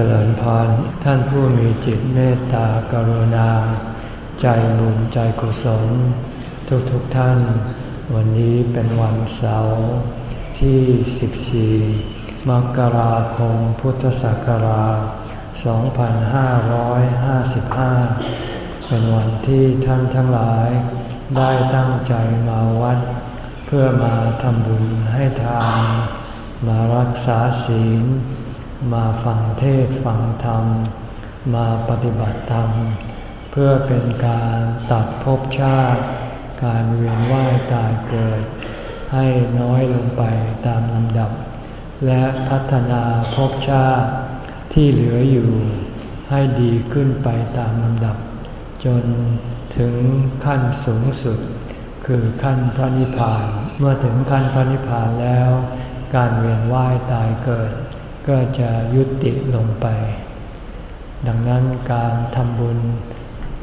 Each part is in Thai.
จริญพรท่านผู้มีจิตเมตตากรุณา ใจบุญใจกุศล ทุกๆทท่าน วันนี้เป็นวันเสาร์ที่ 14 มกราคมพุทธศักราช 2555 เป็นวันที่ท่านทั้งหลายได้ตั้งใจมาวัด เพื่อมาทำบุญให้ทาน มารักษาศีล มาฟังเทศฟังธรรม มาปฏิบัติธรรม เพื่อเป็นการตัดภพชาติ การเวียนว่ายตายเกิด ให้น้อยลงไปตามลำดับ และพัฒนาภพชาติที่เหลืออยู่ให้ดีขึ้นไปตามลำดับ จนถึงขั้นสูงสุด คือขั้นพระนิพพาน เมื่อถึงขั้นพระนิพพานแล้ว การเวียนว่ายตายเกิด ก็จะยุติลงไป ดังนั้นการทำบุญ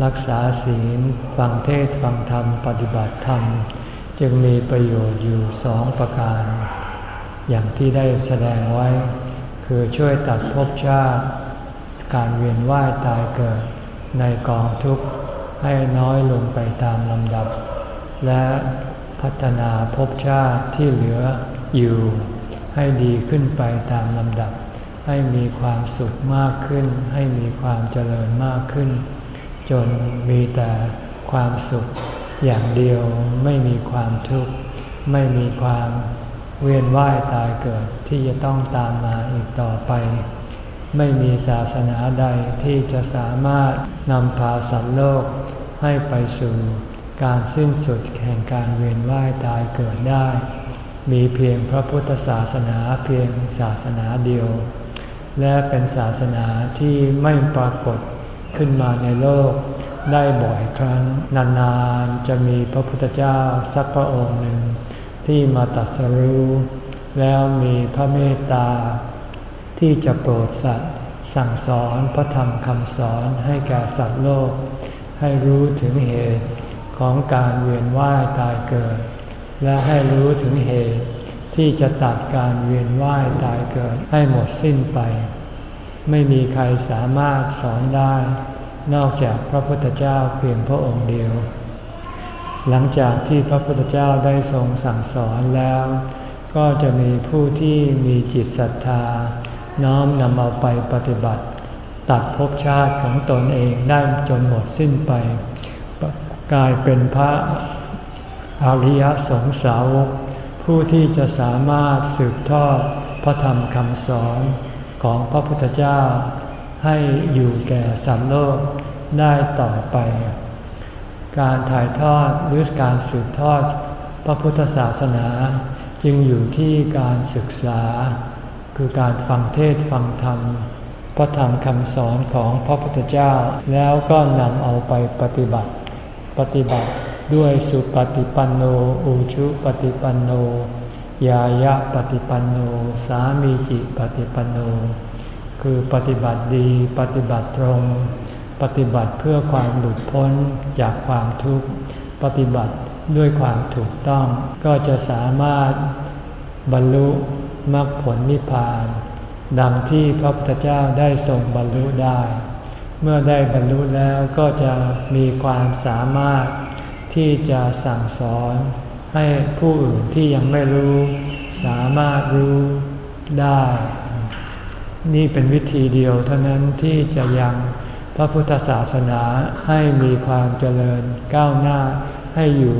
รักษาศีลฟังเทศฟังธรรมปฏิบัติธรรม จึงมีประโยชน์อยู่สองประการ อย่างที่ได้แสดงไว้ คือช่วยตัดภพชาติ การเวียนว่ายตายเกิด ในกองทุกข์ให้น้อยลงไปตามลำดับ และพัฒนาภพชาติที่เหลืออยู่ ให้ดีขึ้นไปตามลำดับ ให้มีความสุขมากขึ้น ให้มีความเจริญมากขึ้น จนมีแต่ความสุขอย่างเดียวไม่มีความทุกข์ไม่มีความเวียนว่ายตายเกิดที่จะต้องตามมาอีกต่อไป ไม่มีศาสนาใดที่จะสามารถนำพาสัตว์โลกให้ไปสู่การสิ้นสุดแห่งการเวียนว่ายตายเกิดได้ มีเพียงพระพุทธศาสนาเพียงศาสนาเดียว และเป็นศาสนาที่ไม่ปรากฏขึ้นมาในโลกได้บ่อยครั้งนานๆจะมีพระพุทธเจ้าสักพระองค์หนึ่ง ที่มาตัดสรู้ แล้วมีพระเมตตา ที่จะโปรดสัตว์สั่งสอนพระธรรมคำสอนให้แก่สัตว์โลก ให้รู้ถึงเหตุของการเวียนว่ายตายเกิด และให้รู้ถึงเหตุที่จะตัดการเวียนว่ายตายเกิดให้หมดสิ้นไป ไม่มีใครสามารถสอนได้ นอกจากพระพุทธเจ้าเพียงพระองค์เดียว หลังจากที่พระพุทธเจ้าได้ทรงสั่งสอนแล้ว ก็จะมีผู้ที่มีจิตศรัทธา น้อมนำเอาไปปฏิบัติ ตัดภพชาติของตนเองได้จนหมดสิ้นไป กลายเป็นพระ อริยสงสาวก ผู้ที่จะสามารถสืบทอดพระธรรมคำสอนของพระพุทธเจ้า ให้อยู่แก่สัตว์โลกได้ต่อไป การถ่ายทอดหรือการสืบทอดพระพุทธศาสนาจึงอยู่ที่การศึกษา คือการฟังเทศฟังธรรม พระธรรมคำสอนของพระพุทธเจ้า แล้วก็นำเอาไปปฏิบัติ ปฏิบัติ ด้วยสุปฏิปันโนอุชุปฏิปันโน ยายะปฏิปันโน สามีจิปฏิปันโน คือปฏิบัติดีปฏิบัติตรง ปฏิบัติเพื่อความหลุดพ้นจากความทุกข์ ปฏิบัติด้วยความถูกต้องก็จะสามารถบรรลุมรรคผลนิพพานดังที่พระพุทธเจ้าได้ทรงบรรลุได้ เมื่อได้บรรลุแล้วก็จะมีความสามารถ ที่จะสั่งสอนให้ผู้อื่นที่ยังไม่รู้ สามารถรู้ได้ นี่เป็นวิธีเดียวเท่านั้นที่จะยังพระพุทธศาสนาให้มีความเจริญก้าวหน้าให้อยู่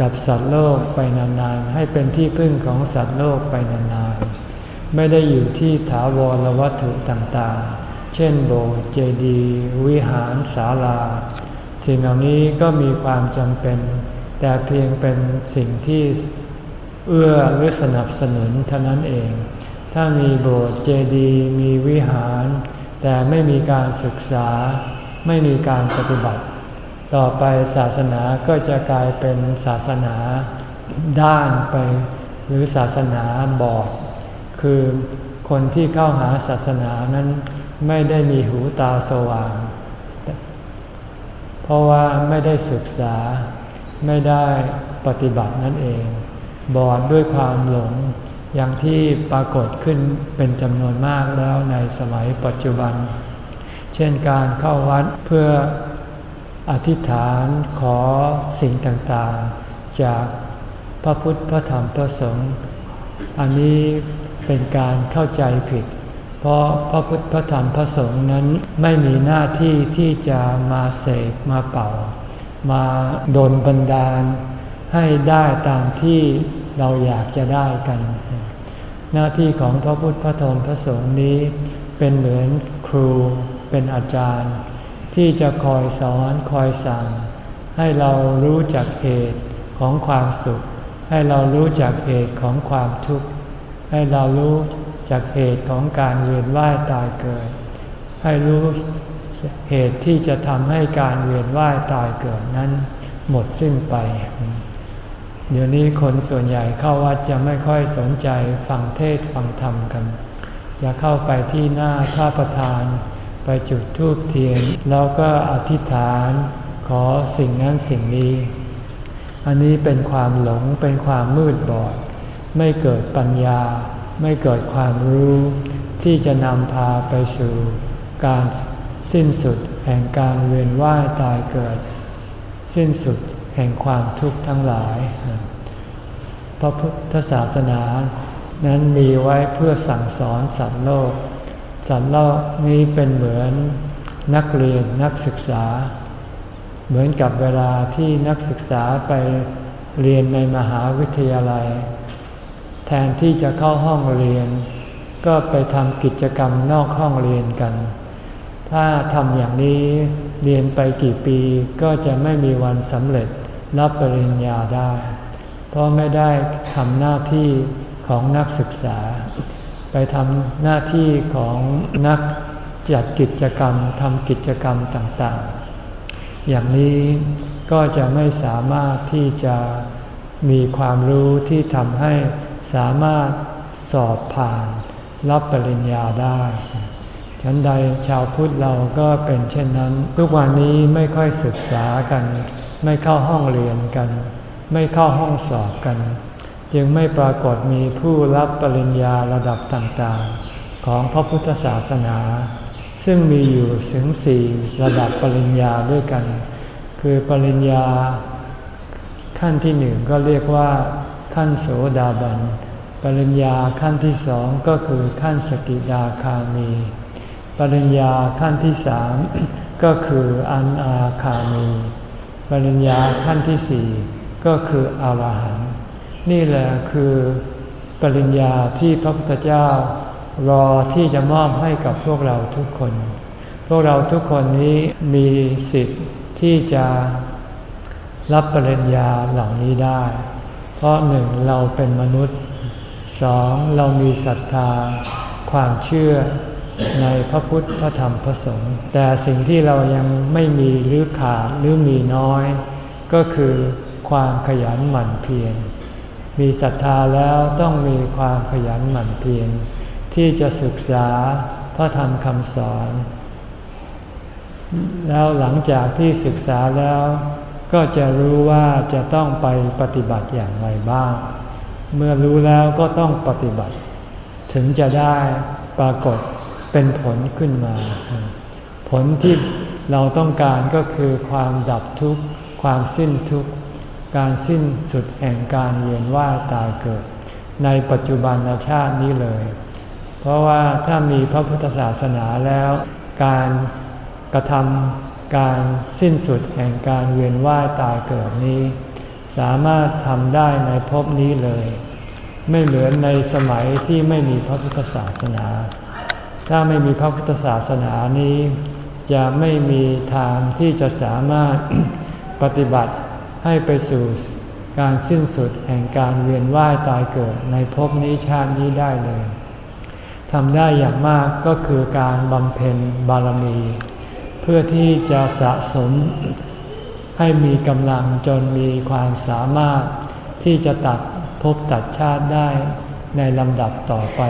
กับสัตว์โลกไปนานๆ ให้เป็นที่พึ่งของสัตว์โลกไปนานๆ ไม่ได้อยู่ที่ถาวรวัตถุต่างๆ เช่นโบสถ์เจดีย์วิหารศาลา สิ่งเหล่านี้ก็มีความจำเป็น แต่เพียงเป็นสิ่งที่เอื้อหรือสนับสนุนเท่านั้นเอง ถ้ามีโบสถ์เจดีย์มีวิหาร แต่ไม่มีการศึกษา ไม่มีการปฏิบัติ ต่อไปศาสนาก็จะกลายเป็นศาสนาด้านไป หรือศาสนาบอด คือคนที่เข้าหาศาสนานั้นไม่ได้มีหูตาสว่าง เพราะว่าไม่ได้ศึกษา ไม่ได้ปฏิบัตินั่นเอง บอดด้วยความหลงอย่างที่ปรากฏขึ้นเป็นจำนวนมากแล้วในสมัยปัจจุบัน เช่นการเข้าวัดเพื่ออธิษฐานขอสิ่งต่างๆ จากพระพุทธพระธรรมพระสงฆ์อันนี้เป็นการเข้าใจผิด พราะพระพุทธพระธรรมพระสงฆ์นั้นไม่มีหน้าที่ที่จะมาเสกมาเป่า มาโดนบันดาล ให้ได้ตามที่เราอยากจะได้กัน หน้าที่ของพระพุทธพระธรรมพระสงฆ์นี้ เป็นเหมือนครูเป็นอาจารย์ ที่จะคอยสอนคอยสั่ง ให้เรารู้จักเหตุของความสุข ให้เรารู้จักเหตุของความทุกข์ให้เรารู้ จากเหตุของการเวียนว่ายตายเกิด ให้รู้เหตุที่จะทำให้การเวียนว่ายตายเกิดนั้น หมดสิ้นไป เดี๋ยวนี้คนส่วนใหญ่เข้าวัดจะไม่ค่อยสนใจฟังเทศฟังธรรมกัน จะเข้าไปที่หน้าพระประธาน ไปจุดธูปเทียน แล้วก็อธิษฐานขอสิ่งนั้นสิ่งนี้ อันนี้เป็นความหลงเป็นความมืดบอด ไม่เกิดปัญญา ไม่เกิดความรู้ที่จะนำพาไปสู่การสิ้นสุดแห่งการเวียนว่ายตายเกิด สิ้นสุดแห่งความทุกข์ทั้งหลาย พระพุทธศาสนานั้นมีไว้เพื่อสั่งสอนสัตว์โลก สัตว์โลกนี้เป็นเหมือนนักเรียนนักศึกษา เหมือนกับเวลาที่นักศึกษาไปเรียนในมหาวิทยาลัย แทนที่จะเข้าห้องเรียน ก็ไปทำกิจกรรมนอกห้องเรียนกัน ถ้าทำอย่างนี้เรียนไปกี่ปีก็จะไม่มีวันสำเร็จรับปริญญาได้ เพราะไม่ได้ทำหน้าที่ของนักศึกษา ไปทำหน้าที่ของนักจัดกิจกรรมทำกิจกรรมต่างๆ อย่างนี้ก็จะไม่สามารถที่จะมีความรู้ที่ทำให้ สามารถสอบผ่านรับปริญญาได้ ฉันใดชาวพุทธเราก็เป็นเช่นนั้น ทุกวันนี้ไม่ค่อยศึกษากัน ไม่เข้าห้องเรียนกัน ไม่เข้าห้องสอบกัน จึงไม่ปรากฏมีผู้รับปริญญาระดับต่างๆ ของพระพุทธศาสนา ซึ่งมีอยู่ถึงสี่ระดับปริญญาด้วยกัน คือปริญญาขั้นที่หนึ่งก็เรียกว่า ขั้นโสดาบัน ปริญญาขั้นที่สองก็คือขั้นสกิดาคามี ปริญญาขั้นที่สามก็คืออันอาคามี ปริญญาขั้นที่สี่ก็คืออรหันต์นี่แหละคือปริญญาที่พระพุทธเจ้ารอที่จะมอบให้กับพวกเราทุกคน พวกเราทุกคนนี้มีสิทธิ์ที่จะรับปริญญาเหล่านี้ได้ เพราะหนึ่งเราเป็นมนุษย์สองเรามีศรัทธา ความเชื่อในพระพุทธพระธรรมพระสงฆ์แต่สิ่งที่เรายังไม่มีหรือขาดหรือมีน้อย ก็คือความขยันหมั่นเพียรมีศรัทธาแล้วต้องมีความขยันหมั่นเพียรที่จะศึกษาพระธรรมคำสอน แล้วหลังจากที่ศึกษาแล้ว ก็จะรู้ว่าจะต้องไปปฏิบัติอย่างไรบ้าง เมื่อรู้แล้วก็ต้องปฏิบัติ ถึงจะได้ปรากฏเป็นผลขึ้นมา ผลที่เราต้องการก็คือความดับทุกข์ ความสิ้นทุกข์ การสิ้นสุดแห่งการเวียนว่ายตายเกิด ในปัจจุบันชาตินี้เลย เพราะว่าถ้ามีพระพุทธศาสนาแล้ว การกระทำ การสิ้นสุดแห่งการเวียนว่ายตายเกิดนี้ สามารถทำได้ในภพนี้เลย ไม่เหมือนในสมัยที่ไม่มีพระพุทธศาสนา ถ้าไม่มีพระพุทธศาสนานี้ จะไม่มีทางที่จะสามารถปฏิบัติให้ไปสู่การสิ้นสุดแห่งการเวียนว่ายตายเกิดในภพนี้ชาตินี้ได้เลยทำได้อย่างมากก็คือการบำเพ็ญบารมี พื่อที่จะสะสมให้มีกำลังจนมีความสามารถที่จะตัดภพตัดชาติได้ในลำดับต่อไป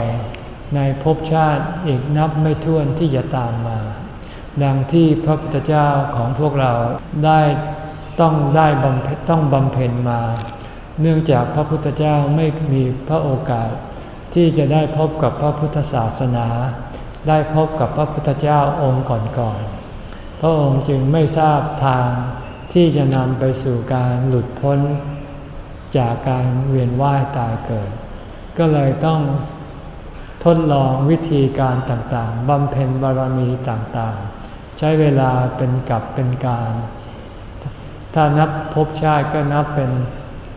ในภพชาติอีกนับไม่ถ้วนที่จะตามมา ดังที่พระพุทธเจ้าของพวกเราได้ต้องได้บำเพ็ญต้องบำเพ็ญมา เนื่องจากพระพุทธเจ้าไม่มีพระโอกาส ที่จะได้พบกับพระพุทธศาสนา ได้พบกับพระพุทธเจ้าองค์ก่อนๆ ระองค์จึงไม่ทราบทางที่จะนำไปสู่การหลุดพ้น จากการเวียนว่ายตายเกิด ก็เลยต้องทดลองวิธีการต่างๆบำเพ็ญบารมีต่างๆ ใช้เวลาเป็นกับเป็นการ ถ้านับภพชาติก็นับเป็น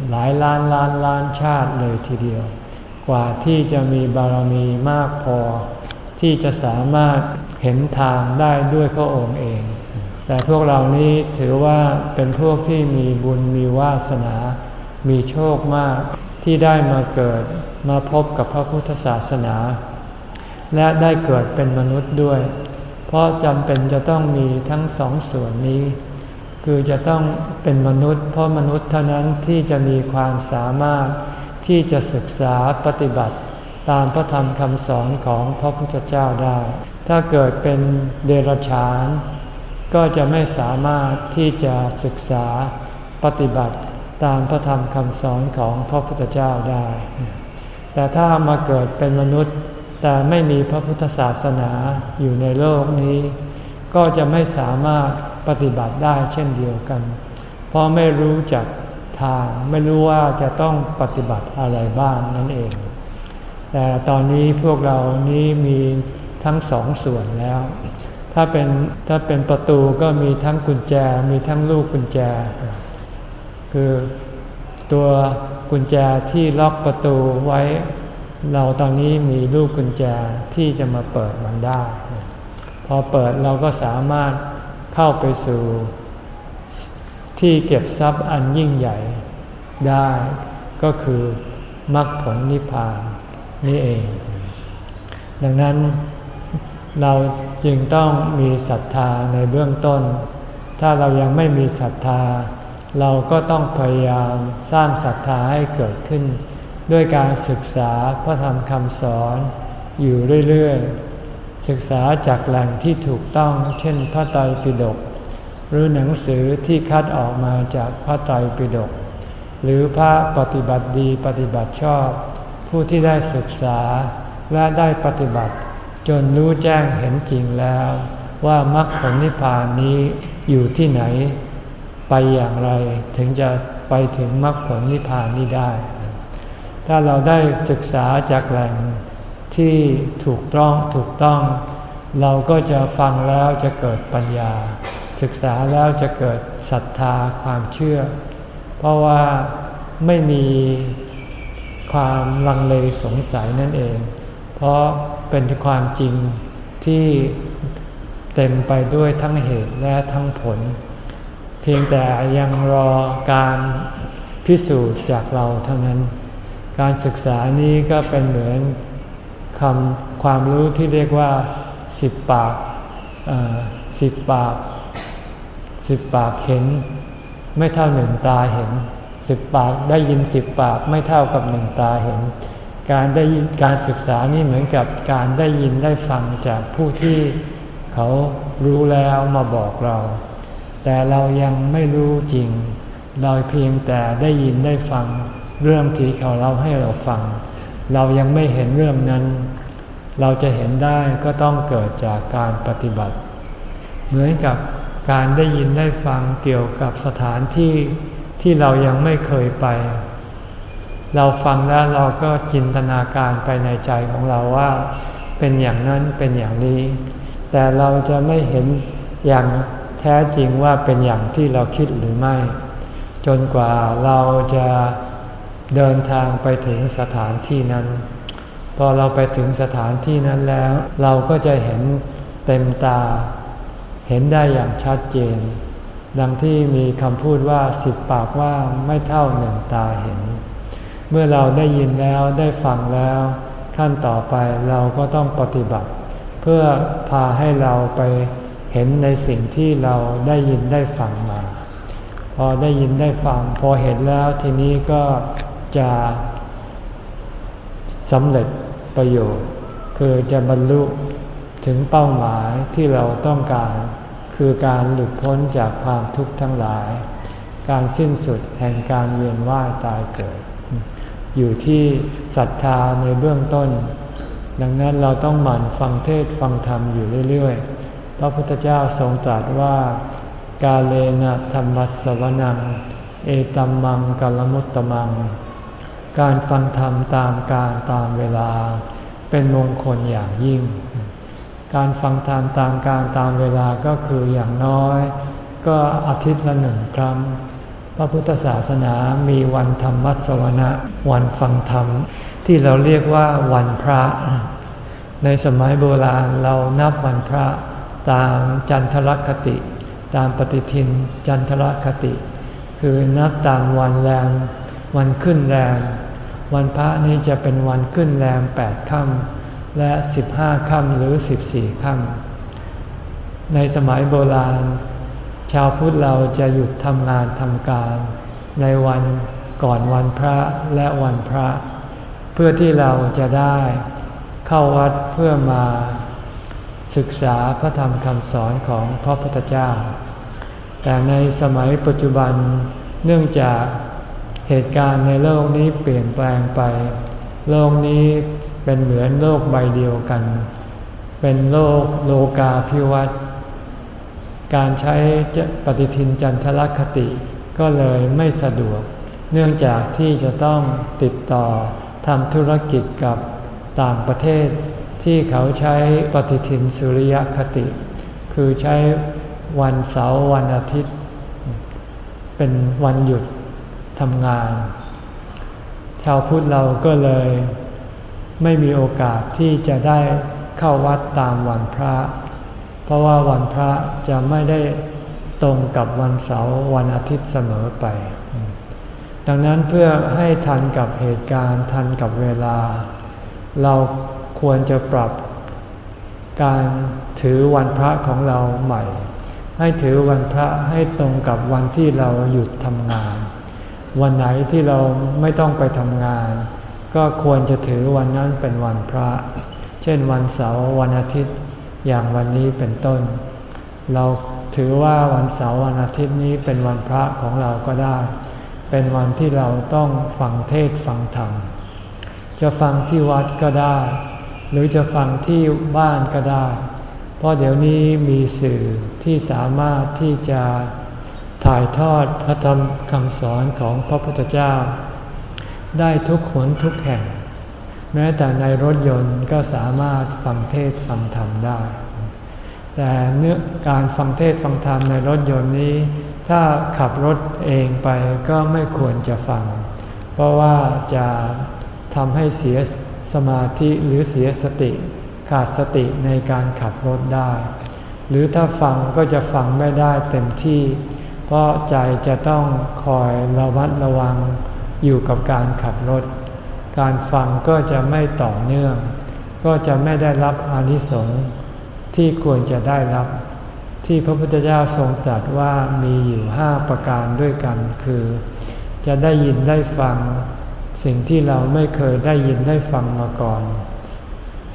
หลายล้านล้านล้านชาติเลยทีเดียว กว่าที่จะมีบารมีมากพอ ที่จะสามารถเห็นทางได้ด้วยพระองค์เอง แต่พวกเรานี้ถือว่าเป็นพวกที่มีบุญมีวาสนา มีโชคมากที่ได้มาเกิดมาพบกับพระพุทธศาสนา และได้เกิดเป็นมนุษย์ด้วย เพราะจำเป็นจะต้องมีทั้งสองส่วนนี้ คือจะต้องเป็นมนุษย์ เพราะมนุษย์เท่านั้นที่จะมีความสามารถที่จะศึกษาปฏิบัติตามพระธรรมคำสอนของพระพุทธเจ้าได้ ถ้าเกิดเป็นเดรัจฉาน ก็จะไม่สามารถที่จะศึกษาปฏิบัติตามพระธรรมคำสอนของพระพุทธเจ้าได้ แต่ถ้ามาเกิดเป็นมนุษย์ แต่ไม่มีพระพุทธศาสนาอยู่ในโลกนี้ ก็จะไม่สามารถปฏิบัติได้เช่นเดียวกัน เพราะไม่รู้จักทาง ไม่รู้ว่าจะต้องปฏิบัติอะไรบ้างนั่นเอง แต่ตอนนี้พวกเรานี้มีทั้งสองส่วนแล้ว ถ้าเป็นถ้าเป็นประตูก็มีทั้งกุญแจมีทั้งลูกกุญแจ คือตัวกุญแจที่ล็อกประตูไว้ เราตอนนี้มีลูกกุญแจที่จะมาเปิดมันได้ พอเปิดเราก็สามารถเข้าไปสู่ที่เก็บทรัพย์อันยิ่งใหญ่ได้ ก็คือมรรคผลนิพพานนี่เอง ดังนั้นเรา จึงต้องมีศรัทธาในเบื้องต้น ถ้าเรายังไม่มีศรัทธา เราก็ต้องพยายามสร้างศรัทธาให้เกิดขึ้น ด้วยการศึกษาพระธรรมคำสอนอยู่เรื่อยๆ ศึกษาจากแหล่งที่ถูกต้องเช่นพระไตรปิฎกหรือหนังสือที่คัดออกมาจากพระไตรปิฎกหรือพระปฏิบัติดีปฏิบัติชอบ ผู้ที่ได้ศึกษาและได้ปฏิบัติ จนรู้แจ้งเห็นจริงแล้ว ว่ามรรคผลนิพพานนี้อยู่ที่ไหน ไปอย่างไรถึงจะไปถึงมรรคผลนิพพานนี้ได้ ถ้าเราได้ศึกษาจากแหล่งที่ถูกต้องถูกต้อง เราก็จะฟังแล้วจะเกิดปัญญา ศึกษาแล้วจะเกิดศรัทธาความเชื่อ เพราะว่าไม่มีความลังเลสงสัยนั่นเอง เพราะ เป็นความจริงที่เต็มไปด้วยทั้งเหตุและทั้งผล เพียงแต่ยังรอการพิสูจน์จากเราเท่านั้น การศึกษานี้ก็เป็นเหมือนคำความรู้ที่เรียกว่าสิบปากสิบปากสิบปากเห็น ไม่เท่าหนึ่งตาเห็นสิบปากได้ยินสิบปากไม่เท่ากับหนึ่งตาเห็น การได้การศึกษานี่เหมือนกับการได้ยินได้ฟังจากผู้ที่เขารู้แล้วมาบอกเรา แต่เรายังไม่รู้จริง เราเพียงแต่ได้ยินได้ฟังเรื่องที่เขาเล่าให้เราฟัง เรายังไม่เห็นเรื่องนั้น เราจะเห็นได้ก็ต้องเกิดจากการปฏิบัติ เหมือนกับการได้ยินได้ฟังเกี่ยวกับสถานที่ที่เรายังไม่เคยไป เราฟังแล้วเราก็จินตนาการไปในใจของเราว่า เป็นอย่างนั้นเป็นอย่างนี้ แต่เราจะไม่เห็นอย่างแท้จริงว่าเป็นอย่างที่เราคิดหรือไม่ จนกว่าเราจะเดินทางไปถึงสถานที่นั้น พอเราไปถึงสถานที่นั้นแล้ว เราก็จะเห็นเต็มตา เห็นได้อย่างชัดเจน ดังที่มีคำพูดว่าสิบปากว่าไม่เท่าหนึ่งตาเห็น เมื่อเราได้ยินแล้วได้ฟังแล้ว ขั้นต่อไปเราก็ต้องปฏิบัติ เพื่อพาให้เราไปเห็นในสิ่งที่เราได้ยินได้ฟังมา พอได้ยินได้ฟัง พอเห็นแล้วทีนี้ก็จะสำเร็จประโยชน์ คือจะบรรลุถึงเป้าหมายที่เราต้องการ คือการหลุดพ้นจากความทุกข์ทั้งหลาย การสิ้นสุดแห่งการเวียนว่ายตายเกิด อยู่ที่ศรัทธาในเบื้องต้น ดังนั้นเราต้องหมั่นฟังเทศฟังธรรมอยู่เรื่อยๆ พระพุทธเจ้าทรงตรัสว่ากาเลนะธรรมัสวนัง เอตัมมังกลมุตตมัง การฟังธรรมตามการตามเวลา เป็นมงคลอย่างยิ่ง การฟังธรรมตามการตามเวลาก็คืออย่างน้อย ก็อาทิตย์ละหนึ่งครั้ง ระพุทธศาสนามีวันธรรมัสวนะ วันฟังธรรม ที่เราเรียกว่าวันพระ ในสมัยโบราณเรานับวันพระตามจันทรคติ ตามปฏิทินจันทรคติ คือนับตามวันแรมวันขึ้นแรมวันพระนี้จะเป็นวันขึ้นแรมแปดค่ำและสิบห้าค่ำหรือสิบสี่ค่ำในสมัยโบราณ ชาวพุทธเราจะหยุดทำงานทำการ ในวันก่อนวันพระและวันพระ เพื่อที่เราจะได้เข้าวัดเพื่อมาศึกษาพระธรรมคำสอนของพระพุทธเจ้า แต่ในสมัยปัจจุบันเนื่องจากเหตุการณ์ในโลกนี้เปลี่ยนแปลงไป โลกนี้เป็นเหมือนโลกใบเดียวกัน เป็นโลกโลกาภิวัตน์ การใช้ปฏิทินจันทรคติก็เลยไม่สะดวก เนื่องจากที่จะต้องติดต่อทำธุรกิจกับต่างประเทศ ที่เขาใช้ปฏิทินสุริยคติ คือใช้วันเสาร์วันอาทิตย์ เป็นวันหยุดทำงาน ชาวพุทธเราก็เลยไม่มีโอกาสที่จะได้เข้าวัดตามวันพระ เพราะว่าวันพระจะไม่ได้ตรงกับวันเสาร์วันอาทิตย์เสมอไป ดังนั้นเพื่อให้ทันกับเหตุการณ์ทันกับเวลา เราควรจะปรับการถือวันพระของเราใหม่ ให้ถือวันพระให้ตรงกับวันที่เราหยุดทำงาน วันไหนที่เราไม่ต้องไปทำงาน ก็ควรจะถือวันนั้นเป็นวันพระ เช่นวันเสาร์วันอาทิตย์ อย่างวันนี้เป็นต้น เราถือว่าวันเสาร์วันอาทิตย์นี้เป็นวันพระของเราก็ได้ เป็นวันที่เราต้องฟังเทศฟังธรรม จะฟังที่วัดก็ได้ หรือจะฟังที่บ้านก็ได้ เพราะเดี๋ยวนี้มีสื่อที่สามารถที่จะถ่ายทอดพระธรรมคำสอนของพระพุทธเจ้า ได้ทุกหนทุกแห่ง แม้แต่ในรถยนต์ก็สามารถฟังเทศฟังธรรมได้ แต่เนื้อการฟังเทศฟังธรรมในรถยนต์นี้ ถ้าขับรถเองไปก็ไม่ควรจะฟัง เพราะว่าจะทำให้เสียสมาธิหรือเสียสติ ขาดสติในการขับรถได้ หรือถ้าฟังก็จะฟังไม่ได้เต็มที่ เพราะใจจะต้องคอยระมัดระวังอยู่กับการขับรถ การฟังก็จะไม่ต่อเนื่อง ก็จะไม่ได้รับอานิสงส์ที่ควรจะได้รับ ที่พระพุทธเจ้าทรงตรัสว่ามีอยู่ห้าประการด้วยกัน คือ จะได้ยินได้ฟัง สิ่งที่เราไม่เคยได้ยินได้ฟังมาก่อน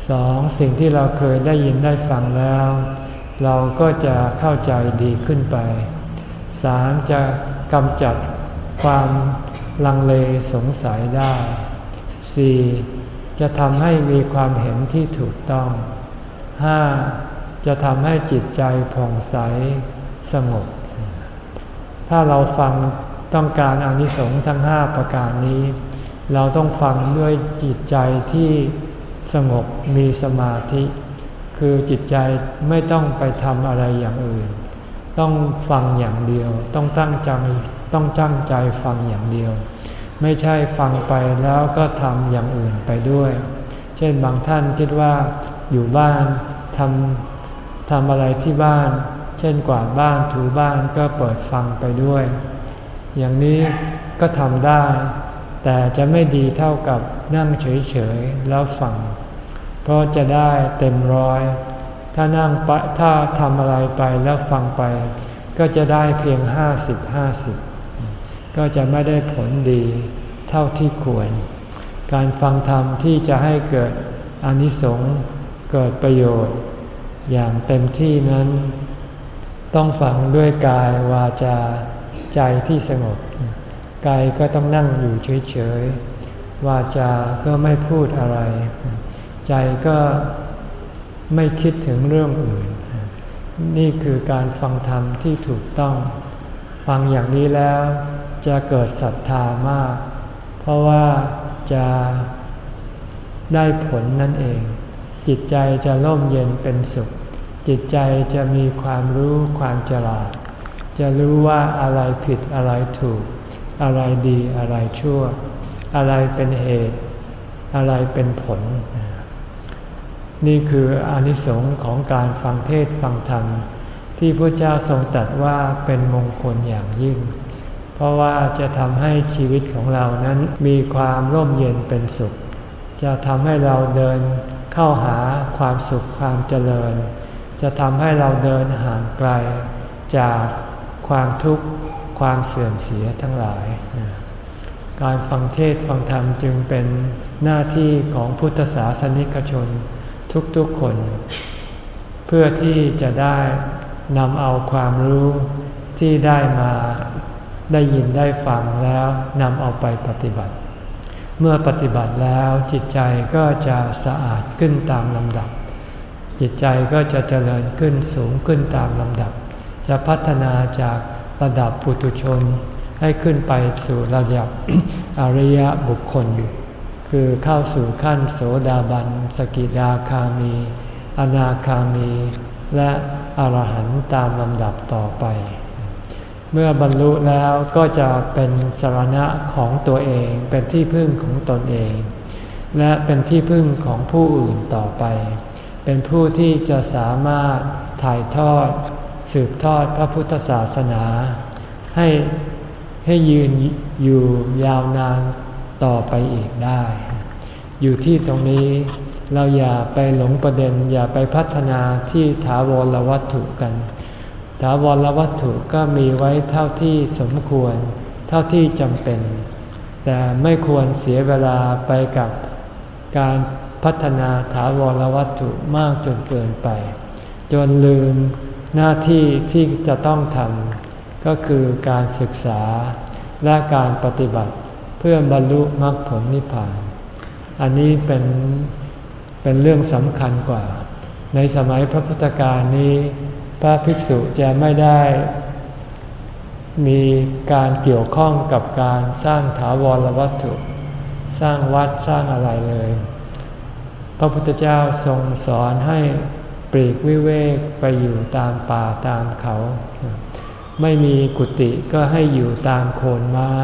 สองสิ่งที่เราเคยได้ยินได้ฟังแล้ว เราก็จะเข้าใจดีขึ้นไปสามจะกำจัดความลังเลสงสัยได้ 4. จะทำให้มีความเห็นที่ถูกต้อง 5. จะทำให้จิตใจผ่องใสสงบ ถ้าเราฟังต้องการอนิสงส์ทั้งห้าประการนี้ เราต้องฟังด้วยจิตใจที่สงบมีสมาธิ คือจิตใจไม่ต้องไปทำอะไรอย่างอื่น ต้องฟังอย่างเดียว ต้องตั้งใจต้องตั้งใจฟังอย่างเดียว ไม่ใช่ฟังไปแล้วก็ทำอย่างอื่นไปด้วย เช่นบางท่านคิดว่าอยู่บ้านทำทำอะไรที่บ้าน เช่นกวาดบ้านถูบ้านก็เปิดฟังไปด้วย อย่างนี้ก็ทำได้ แต่จะไม่ดีเท่ากับนั่งเฉยๆแล้วฟัง เพราะจะได้เต็มร้อย ถ้านั่งปถ้าทำอะไรไปแล้วฟังไป ก็จะได้เพียงห้าสิบห้าสิบ ก็จะไม่ได้ผลดีเท่าที่ควร การฟังธรรมที่จะให้เกิดอนิสงส์เกิดประโยชน์ อย่างเต็มที่นั้น ต้องฟังด้วยกายวาจาใจที่สงบ กายก็ต้องนั่งอยู่เฉย ๆ วาจาก็ไม่พูดอะไร ใจก็ไม่คิดถึงเรื่องอื่น นี่คือการฟังธรรมที่ถูกต้อง ฟังอย่างนี้แล้ว จะเกิดศรัทธามาก เพราะว่าจะได้ผลนั่นเอง จิตใจจะร่มเย็นเป็นสุข จิตใจจะมีความรู้ความฉลาด จะรู้ว่าอะไรผิดอะไรถูก อะไรดีอะไรชั่ว อะไรเป็นเหตุ อะไรเป็นผล นี่คืออนิสงค์ของการฟังเทศฟังธรรมที่พระเจ้าทรงตรัสว่าเป็นมงคลอย่างยิ่ง เพราะว่าจะทำให้ชีวิตของเรานั้นมีความร่มเย็นเป็นสุข จะทำให้เราเดินเข้าหาความสุขความเจริญ จะทำให้เราเดินห่างไกล จากความทุกข์ความเสื่อมเสียทั้งหลาย การฟังเทศฟังธรรมจึงเป็นหน้าที่ของพุทธศาสนิกชนทุกๆคน เพื่อที่จะได้นำเอาความรู้ที่ได้มา ได้ยินได้ฟังแล้วนำเอาไปปฏิบัติ เมื่อปฏิบัติแล้วจิตใจก็จะสะอาดขึ้นตามลำดับ จิตใจก็จะเจริญขึ้นสูงขึ้นตามลำดับ จะพัฒนาจากระดับปุถุชน ให้ขึ้นไปสู่ระดับอริยบุคคล คือเข้าสู่ขั้นโสดาบัน สกิดาคามี อนาคามี และอรหันต์ตามลำดับต่อไป เมื่อบรรลุแล้วก็จะเป็นสารณะของตัวเอง เป็นที่พึ่งของตนเอง และเป็นที่พึ่งของผู้อื่นต่อไป เป็นผู้ที่จะสามารถถ่ายทอด สืบทอดพระพุทธศาสนา ให้ให้ยืนอยู่ยาวนานต่อไปอีกได้ อยู่ที่ตรงนี้เราอย่าไปหลงประเด็นอย่าไปพัฒนาที่ถาวรวัตถุกัน ถาวรวัตถุก็มีไว้เท่าที่สมควร เท่าที่จำเป็น แต่ไม่ควรเสียเวลาไปกับการพัฒนาถาวรวัตถุมากจนเกินไป จนลืมหน้าที่ที่จะต้องทำก็คือการศึกษาและการปฏิบัติเพื่อบรรลุมรรคผลนิพพาน อันนี้เป็นเป็นเรื่องสำคัญกว่า ในสมัยพระพุทธการนี้ ระภิกษุจะไม่ได้ มีการเกี่ยวข้องกับการสร้างถาวรวัตถุ สร้างวัดสร้างอะไรเลย พระพุทธเจ้าทรงสอนให้ปลีกวิเวกไปอยู่ตามป่าตามเขา ไม่มีกุฏิก็ให้อยู่ตามโคนไม้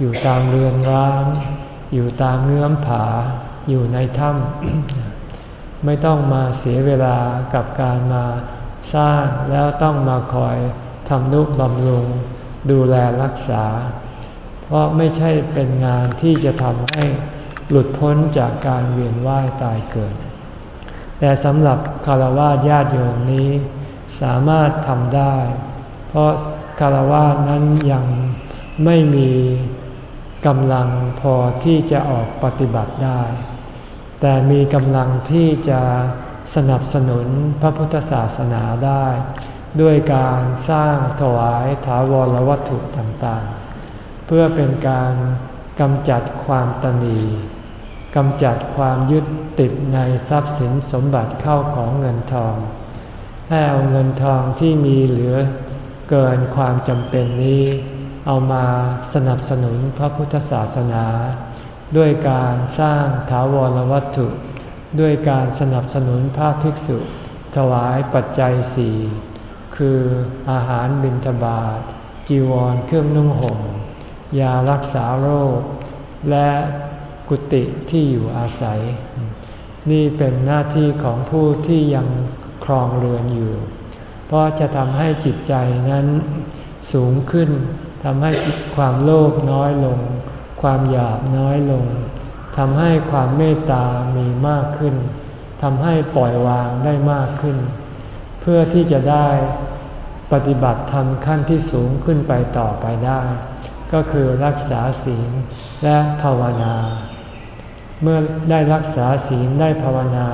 อยู่ตามเรือนร้าง อยู่ตามเงื้อมผา อยู่ในถ้ำไม่ต้องมาเสียเวลากับการมา สร้างแล้วต้องมาคอยทำนุบำรุง ดูแลรักษา เพราะไม่ใช่เป็นงานที่จะทำให้หลุดพ้นจากการเวียนว่ายตายเกิด แต่สำหรับคารวะญาติโยมนี้สามารถทำได้ เพราะคารวะนั้นยังไม่มีกำลังพอที่จะออกปฏิบัติได้ แต่มีกำลังที่จะ สนับสนุนพระพุทธศาสนาได้ ด้วยการสร้างถวายถาวรวัตถุต่างๆ เพื่อเป็นการกำจัดความตนีกำจัดความยึดติดในทรัพย์สินสมบัติเข้าของเงินทอง ให้เอาเงินทองที่มีเหลือเกินความจำเป็นนี้ เอามาสนับสนุนพระพุทธศาสนา ด้วยการสร้างถาวรวัตถุ ด้วยการสนับสนุนพระภิกษุ ถวายปัจจัยสี่คืออาหารบิณฑบาต จีวรเครื่องนุ่งห่ม ยารักษาโรค และกุฏิที่อยู่อาศัย นี่เป็นหน้าที่ของผู้ที่ยังครองเรือนอยู่ เพราะจะทำให้จิตใจนั้นสูงขึ้นทำให้ความโลภน้อยลง ความอยากน้อยลง ทำให้ความเมตตามีมากขึ้นทำให้ปล่อยวางได้มากขึ้น เพื่อที่จะได้ปฏิบัติธรรมขั้นที่สูงขึ้นไปต่อไปได้ ก็คือรักษาศีลและภาวนา เมื่อได้รักษาศีลได้ภาวนา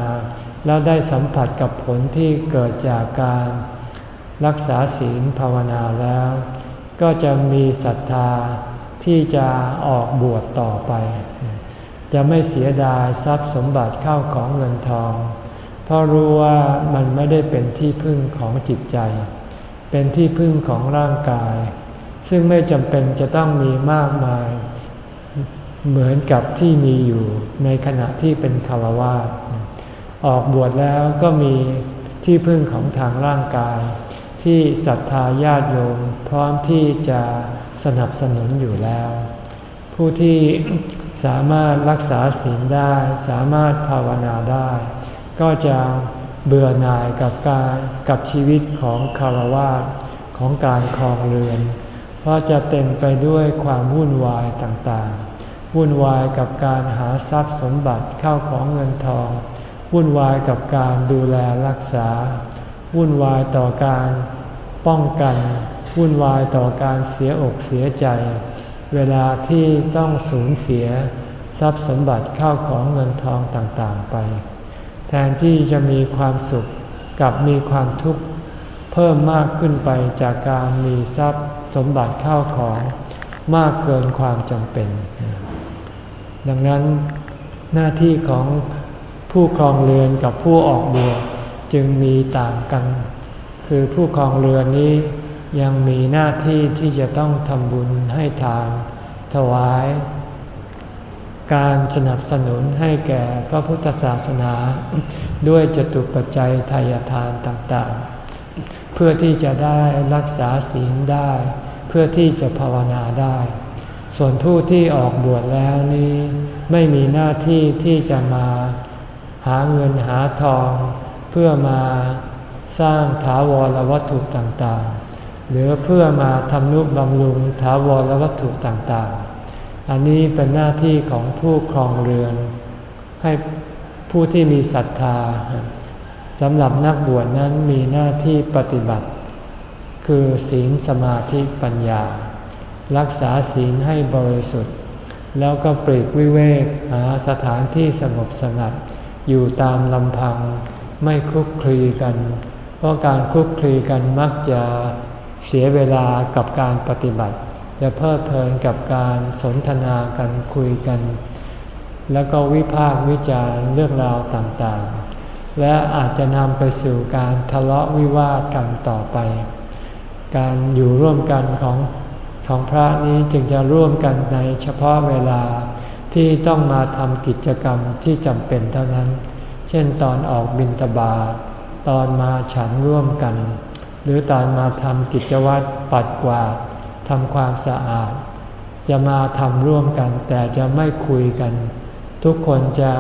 แล้วได้สัมผัสกับผลที่เกิดจากการ รักษาศีลภาวนาแล้ว ก็จะมีศรัทธาที่จะออกบวชต่อไป จะไม่เสียดายทรัพย์สมบัติเข้าของเงินทอง เพราะรู้ว่ามันไม่ได้เป็นที่พึ่งของจิตใจ เป็นที่พึ่งของร่างกาย ซึ่งไม่จำเป็นจะต้องมีมากมาย เหมือนกับที่มีอยู่ในขณะที่เป็นคารวาสออกบวชแล้วก็มีที่พึ่งของทางร่างกาย ที่ศรัทธาญาติโยมพร้อมที่จะสนับสนุนอยู่แล้ว ผู้ที่ สามารถรักษาศีลได้ สามารถภาวนาได้ ก็จะเบื่อหน่ายกับการกับชีวิตของคารวะของการครองเรือน เพราะจะเต็มไปด้วยความวุ่นวายต่างๆ วุ่นวายกับการหาทรัพย์สมบัติเข้าของเงินทอง วุ่นวายกับการดูแลรักษา วุ่นวายต่อการป้องกัน วุ่นวายต่อการเสียอกเสียใจ เวลาที่ต้องสูญเสียทรัพย์สมบัติเข้าของเงินทองต่างๆไป แทนที่จะมีความสุขกับมีความทุกข์เพิ่มมากขึ้นไปจากการมีทรัพย์สมบัติเข้าของมากเกินความจำเป็น ดังนั้นหน้าที่ของผู้ครองเรือนกับผู้ออกบวชจึงมีต่างกัน คือผู้ครองเรือนนี้ ยังมีหน้าที่ที่จะต้องทำบุญให้ทานถวาย การสนับสนุนให้แก่พระพุทธศาสนา ด้วยจตุปัจจัยทายทานต่างๆ เพื่อที่จะได้รักษาศีลได้ เพื่อที่จะภาวนาได้ ส่วนผู้ที่ออกบวชแล้วนี้ ไม่มีหน้าที่ที่จะมาหาเงินหาทอง เพื่อมาสร้างถาวรวัตถุต่างๆ หรือเพื่อมาทำนุบำรุงถาวรและวัตถุต่างๆ อันนี้เป็นหน้าที่ของผู้ครองเรือน ให้ผู้ที่มีศรัทธาสำหรับนักบวชนั้นมีหน้าที่ปฏิบัติ คือศีลสมาธิปัญญา รักษาศีลให้บริสุทธิ์ แล้วก็ปลีกวิเวกหาสถานที่สงบสงัด อยู่ตามลำพังไม่คุกคลีกัน เพราะการคุกคลีกันมักจะ เสียเวลากับการปฏิบัติ จะเพลิดเพลินกับการสนทนากันคุยกัน แล้วก็วิพากษ์วิจารณ์เรื่องราวต่างๆ และอาจจะนำไปสู่การทะเลาะวิวาทกันต่อไป การอยู่ร่วมกันของของพระนี้จึงจะร่วมกันในเฉพาะเวลาที่ต้องมาทำกิจกรรมที่จำเป็นเท่านั้น เช่นตอนออกบิณฑบาตตอนมาฉันร่วมกัน หรือตอนมาทำกิจวัตรปัดกวาดทำความสะอาด จะมาทำร่วมกัน แต่จะไม่คุยกัน ทุกคนจะ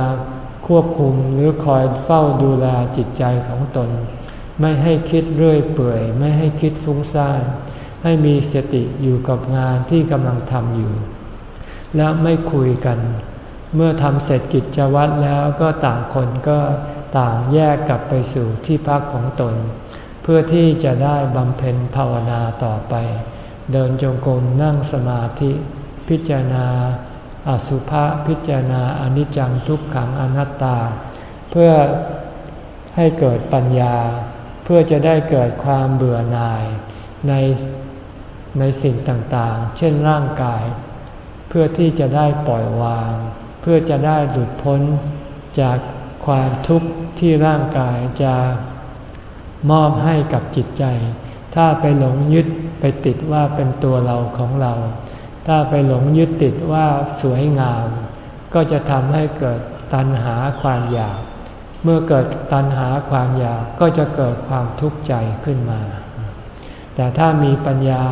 ควบคุมหรือคอยเฝ้าดูแลจิตใจของตน ไม่ให้คิดเรื่อยเปื่อย ไม่ให้คิดฟุ้งซ่านให้มีสติอยู่กับงานที่กำลังทำอยู่ และไม่คุยกัน เมื่อทำเสร็จกิจวัตรแล้วก็ต่างคนก็ต่างแยกกลับไปสู่ที่พักของตน พื่อที่จะได้บำเพ็ญภาวนาต่อไป เดินจงกรมนั่งสมาธิ พิจารณา อสุภะพิจารณาอนิจจังทุกขังอนัตตา เพื่อให้เกิดปัญญา เพื่อจะได้เกิดความเบื่อหน่ายในในสิ่งต่างๆ เช่นร่างกาย เพื่อที่จะได้ปล่อยวาง เพื่อจะได้หลุดพ้นจากความทุกข์ที่ร่างกายจะ มอบให้กับจิตใจ ถ้าไปหลงยึดไปติดว่าเป็นตัวเราของเรา ถ้าไปหลงยึดติดว่าสวยงาม ก็จะทำให้เกิดตัณหาความอยาก เมื่อเกิดตัณหาความอยากก็จะเกิดความทุกข์ใจขึ้นมา แต่ถ้ามีปัญญา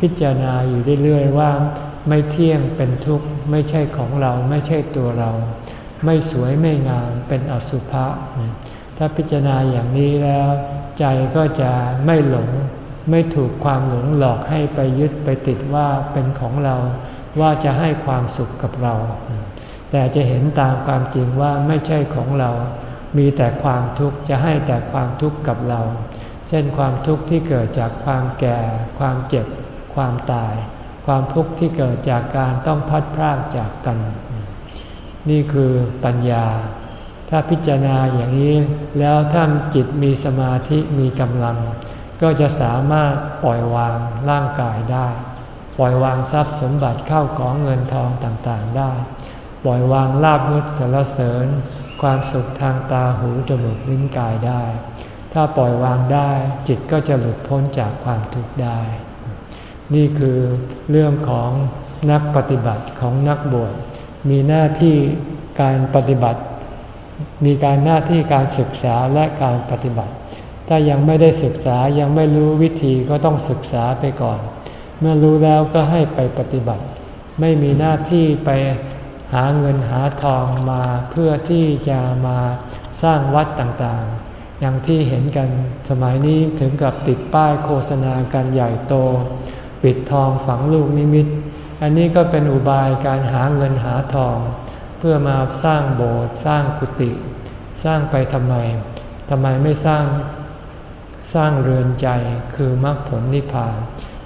พิจารณาอยู่เรื่อยๆว่า ไม่เที่ยงเป็นทุกข์ไม่ใช่ของเราไม่ใช่ตัวเรา ไม่สวยไม่งามเป็นอสุภะถ้าพิจารณาอย่างนี้แล้ว ใจก็จะไม่หลง ไม่ถูกความหลงหลอกให้ไปยึดไปติดว่าเป็นของเราว่าจะให้ความสุขกับเรา แต่จะเห็นตามความจริงว่าไม่ใช่ของเรา มีแต่ความทุกข์จะให้แต่ความทุกข์กับเรา เช่นความทุกข์ที่เกิดจากความแก่ ความเจ็บ ความตาย ความทุกข์ที่เกิดจากการต้องพัดพรากจากกัน นี่คือปัญญา ถ้าพิจารณาอย่างนี้แล้วถ้าจิตมีสมาธิมีกำลัง ก็จะสามารถปล่อยวางร่างกายได้ ปล่อยวางทรัพย์สมบัติเข้าของเงินทองต่างๆได้ ปล่อยวางลาบยศสรรเสริญ ความสุขทางตาหูจมูกลิ้นกายได้ ถ้าปล่อยวางได้จิตก็จะหลุดพ้นจากความทุกข์ได้ นี่คือเรื่องของนักปฏิบัติของนักบวชมีหน้าที่การปฏิบัติ มีการหน้าที่การศึกษาและการปฏิบัติ ถ้ายังไม่ได้ศึกษายังไม่รู้วิธีก็ต้องศึกษาไปก่อน เมื่อรู้แล้วก็ให้ไปปฏิบัติ ไม่มีหน้าที่ไปหาเงินหาทองมาเพื่อที่จะมาสร้างวัดต่างๆ อย่างที่เห็นกันสมัยนี้ถึงกับติดป้ายโฆษณากันใหญ่โต ปิดทองฝังลูกนิมิต อันนี้ก็เป็นอุบายการหาเงินหาทอง เพื่อมาสร้างโบสถ์สร้างกุฏิสร้างไปทำไมทำไมไม่สร้างสร้างเรือนใจคือมรรคผลนิพพาน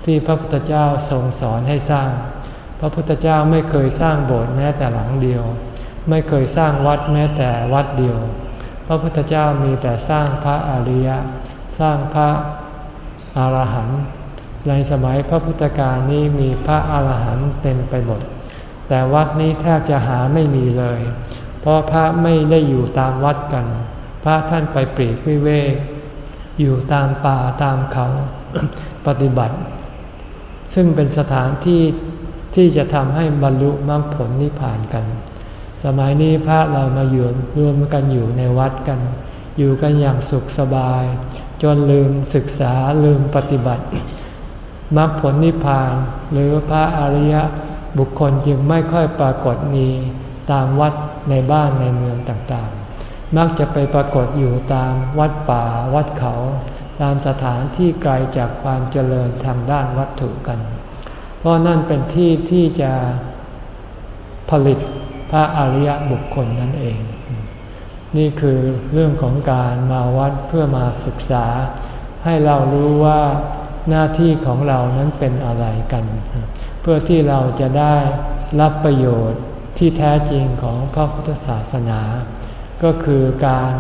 ที่พระพุทธเจ้าทรงสอนให้สร้าง พระพุทธเจ้าไม่เคยสร้างโบสถ์แม้แต่หลังเดียว ไม่เคยสร้างวัดแม้แต่วัดเดียว พระพุทธเจ้ามีแต่สร้างพระอริยะ สร้างพระอรหันต์ในสมัยพระพุทธกาลนี้มีพระอรหันต์เต็มไปหมด แต่วัดนี้แทบจะหาไม่มีเลย เพราะพระไม่ได้อยู่ตามวัดกัน พระท่านไปปรีกวิเวกอยู่ตามป่าตามเขาปฏิบัติ ซึ่งเป็นสถานที่ที่จะทำให้บรรลุมรรคผลนิพพานกัน สมัยนี้พระเรามาอยู่รวมกันอยู่ในวัดกัน อยู่กันอย่างสุขสบาย จนลืมศึกษาลืมปฏิบัติมรรคผลนิพพานหรือพระอริยะ บุคคลจึงไม่ค่อยปรากฏมีตามวัดในบ้านในเมืองต่างๆ มักจะไปปรากฏอยู่ตามวัดป่าวัดเขา ตามสถานที่ไกลจากความเจริญทางด้านวัตถุกัน เพราะนั่นเป็นที่ที่จะผลิตพระอริยบุคคลนั่นเอง นี่คือเรื่องของการมาวัดเพื่อมาศึกษา ให้เรารู้ว่าหน้าที่ของเรานั้นเป็นอะไรกันเพื่อที่เราจะได้รับประโยชน์ที่แท้จริงของพระพุทธศาสนา ก็คือการ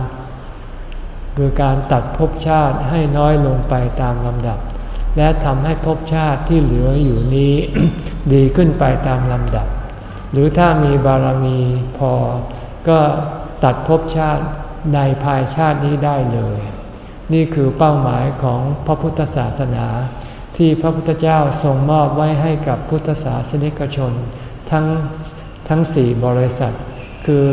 คือการตัดภพชาติให้น้อยลงไปตามลำดับ และทำให้ภพชาติที่เหลืออยู่นี้ ดีขึ้นไปตามลำดับ หรือถ้ามีบารมีพอ ก็ตัดภพชาติในภายชาตินี้ได้เลย นี่คือเป้าหมายของพระพุทธศาสนา ที่พระพุทธเจ้าทรงมอบไว้ให้กับพุทธศาสนิกชน ทั้งทั้งสี่บริษัท คือ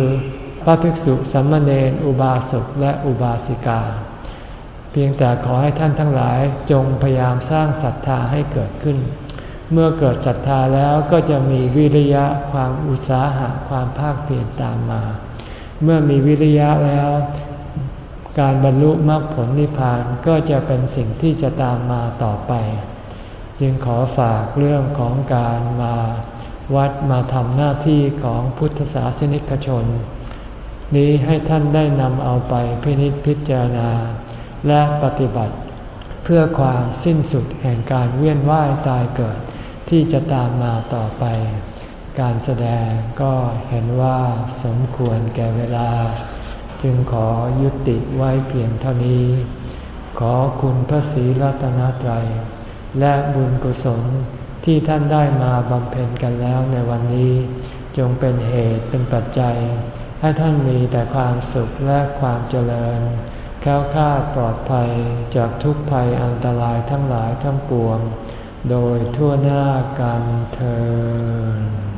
พระภิกษุสัมมาเนรอุบาสกและอุบาสิกา เพียงแต่ขอให้ท่านทั้งหลายจงพยายามสร้างศรัทธาให้เกิดขึ้น เมื่อเกิดศรัทธาแล้วก็จะมีวิริยะความอุตสาหะความภาคเพียรตามมา เมื่อมีวิริยะแล้วการบรรลุมรรคผลนิพพานก็จะเป็นสิ่งที่จะตามมาต่อไป จึงขอฝากเรื่องของการมาวัดมาทำหน้าที่ของพุทธศาสนิกชน นี้ให้ท่านได้นำเอาไปพินิจพิจารณา และปฏิบัติ เพื่อความสิ้นสุดแห่งการเวียนว่ายตายเกิด ที่จะตามมาต่อไป การแสดงก็เห็นว่าสมควรแก่เวลา จึงขอยุติไว้เพียงเท่านี้ ขอคุณพระศรีรัตนตรัย และบุญกุศลที่ท่านได้มาบำเพ็ญกันแล้วในวันนี้ จงเป็นเหตุเป็นปัจจัย ให้ท่านมีแต่ความสุขและความเจริญ แค้วคาปลอดภัยจากทุกภัยอันตรายทั้งหลายทั้งปวง โดยทั่วหน้ากันเธอ